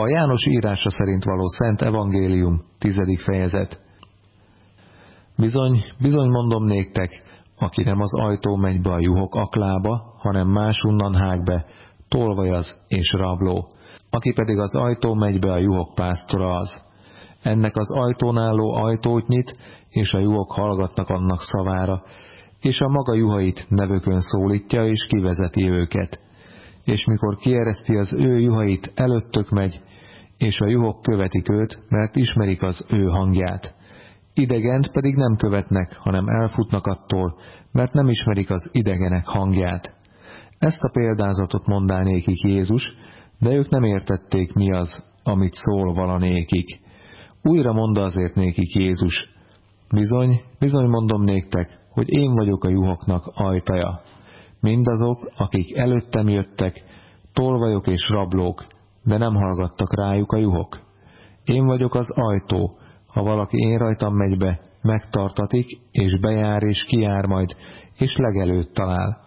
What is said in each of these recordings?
A János írása szerint való Szent Evangélium, tizedik fejezet. Bizony, bizony mondom néktek, aki nem az ajtó megy be a juhok aklába, hanem másunnan hág be, tolvaj az és rabló. Aki pedig az ajtó megy be a juhok pásztora az. Ennek az ajtón álló ajtót nyit, és a juhok hallgatnak annak szavára, és a maga juhait nevökön szólítja, és kivezeti őket. És mikor kiereszti az ő juhait, előttök megy, és a juhok követik őt, mert ismerik az ő hangját. Idegent pedig nem követnek, hanem elfutnak attól, mert nem ismerik az idegenek hangját. Ezt a példázatot mondá nékik Jézus, de ők nem értették mi az, amit szól valanékik. Újra mondta azért nékik Jézus, bizony, bizony mondom néktek, hogy én vagyok a juhoknak ajtaja. Mindazok, akik előttem jöttek, tolvajok és rablók, de nem hallgattak rájuk a juhok. Én vagyok az ajtó, ha valaki én rajtam megy be, megtartatik, és bejár és kijár majd, és legelőtt talál.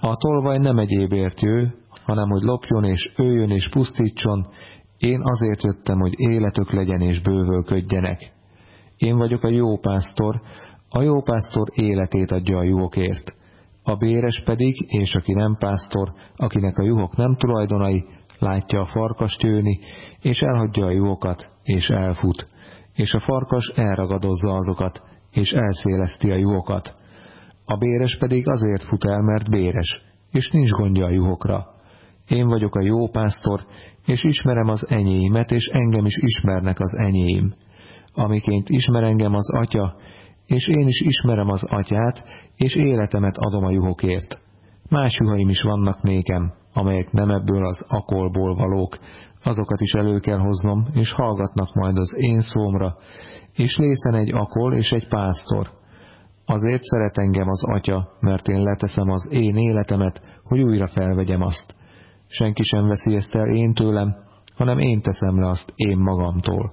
A tolvaj nem egyébért jő, hanem hogy lopjon és őjön és pusztítson, én azért jöttem, hogy életök legyen és bővölködjenek. Én vagyok a jó pásztor, a jó pásztor életét adja a juhokért. A béres pedig, és aki nem pásztor, akinek a juhok nem tulajdonai, látja a farkast jönni, és elhagyja a juhokat, és elfut. És a farkas elragadozza azokat, és elszéleszti a juhokat. A béres pedig azért fut el, mert béres, és nincs gondja a juhokra. Én vagyok a jó pásztor, és ismerem az enyéimet, és engem is ismernek az enyém. Amiként ismer engem az atya, és én is ismerem az atyát, és életemet adom a juhokért. Más juhaim is vannak nékem, amelyek nem ebből az akolból valók, azokat is elő kell hoznom, és hallgatnak majd az én szómra, és lészen egy akol és egy pásztor. Azért szeret engem az atya, mert én leteszem az én életemet, hogy újra felvegyem azt. Senki sem veszi ezt el én tőlem, hanem én teszem le azt én magamtól.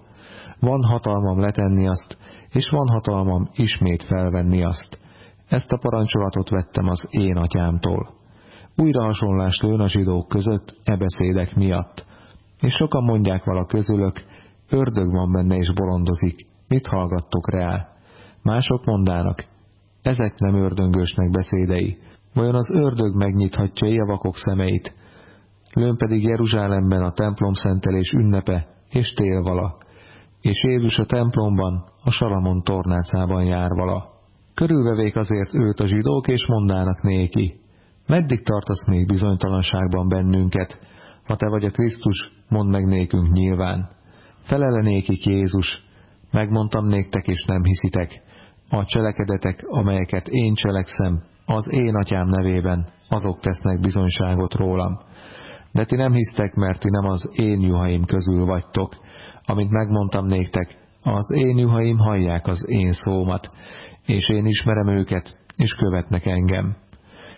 Van hatalmam letenni azt, és van hatalmam ismét felvenni azt. Ezt a parancsolatot vettem az én atyámtól. Újra hasonlás lőn a zsidók között e beszédek miatt. És sokan mondják vala közülök, ördög van benne és bolondozik, mit hallgattok rá? Mások mondának, ezek nem ördöngősnek beszédei, vajon az ördög megnyithatja a vakok szemeit? Lőn pedig Jeruzsálemben a templom szentelés ünnepe, és tél vala és Jézus a templomban, a Salamon tornácában jár vala. Körülvevék azért őt a zsidók, és mondának néki, meddig tartasz még bizonytalanságban bennünket, ha te vagy a Krisztus, mondd meg nékünk nyilván. Felele nékik Jézus, megmondtam néktek, és nem hiszitek. A cselekedetek, amelyeket én cselekszem, az én atyám nevében, azok tesznek bizonyságot rólam. De ti nem hisztek, mert ti nem az én juhaim közül vagytok, Amint megmondtam néktek, az én juhaim hallják az én szómat, és én ismerem őket, és követnek engem.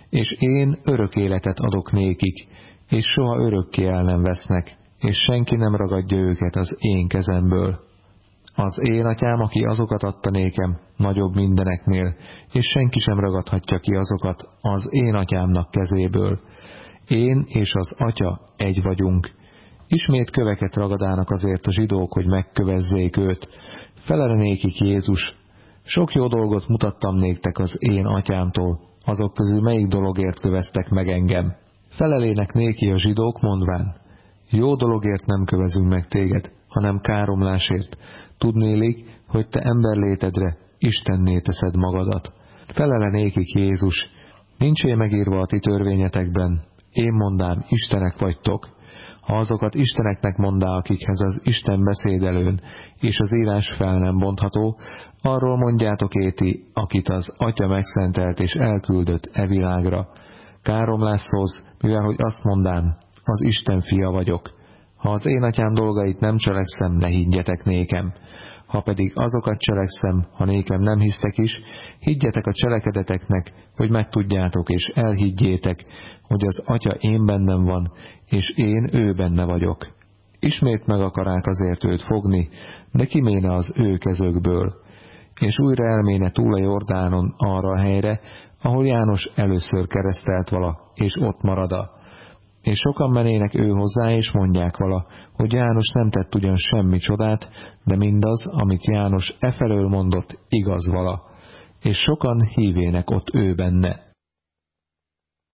És én örök életet adok nékik, és soha örökké el nem vesznek, és senki nem ragadja őket az én kezemből. Az én atyám, aki azokat adta nékem, nagyobb mindeneknél, és senki sem ragadhatja ki azokat az én atyámnak kezéből. Én és az atya egy vagyunk, Ismét köveket ragadának azért a zsidók, hogy megkövezzék őt. Felele nékik Jézus. Sok jó dolgot mutattam néktek az én atyámtól, azok közül melyik dologért köveztek meg engem. Felelének néki a zsidók mondván, jó dologért nem kövezünk meg téged, hanem káromlásért. Tudnélik, hogy te emberlétedre Istenné teszed magadat. Felele nékik Jézus, nincs megírva a ti törvényetekben, én mondám, Istenek vagytok, ha azokat Isteneknek mondá, akikhez az Isten beszédelőn, és az írás fel nem bontható, arról mondjátok éti, akit az Atya megszentelt és elküldött e világra. Káromlás szóz, mivel hogy azt mondám, az Isten fia vagyok. Ha az én atyám dolgait nem cselekszem, ne higgyetek nékem. Ha pedig azokat cselekszem, ha nékem nem hisztek is, higgyetek a cselekedeteknek, hogy megtudjátok és elhiggyétek, hogy az Atya én bennem van, és én ő benne vagyok. Ismét meg akarák azért őt fogni, de kiméne az ő kezökből. És újra elméne túl a Jordánon arra a helyre, ahol János először keresztelt vala, és ott marada. És sokan menének ő hozzá, és mondják vala, hogy János nem tett ugyan semmi csodát, de mindaz, amit János efelől mondott, igaz vala. És sokan hívének ott ő benne.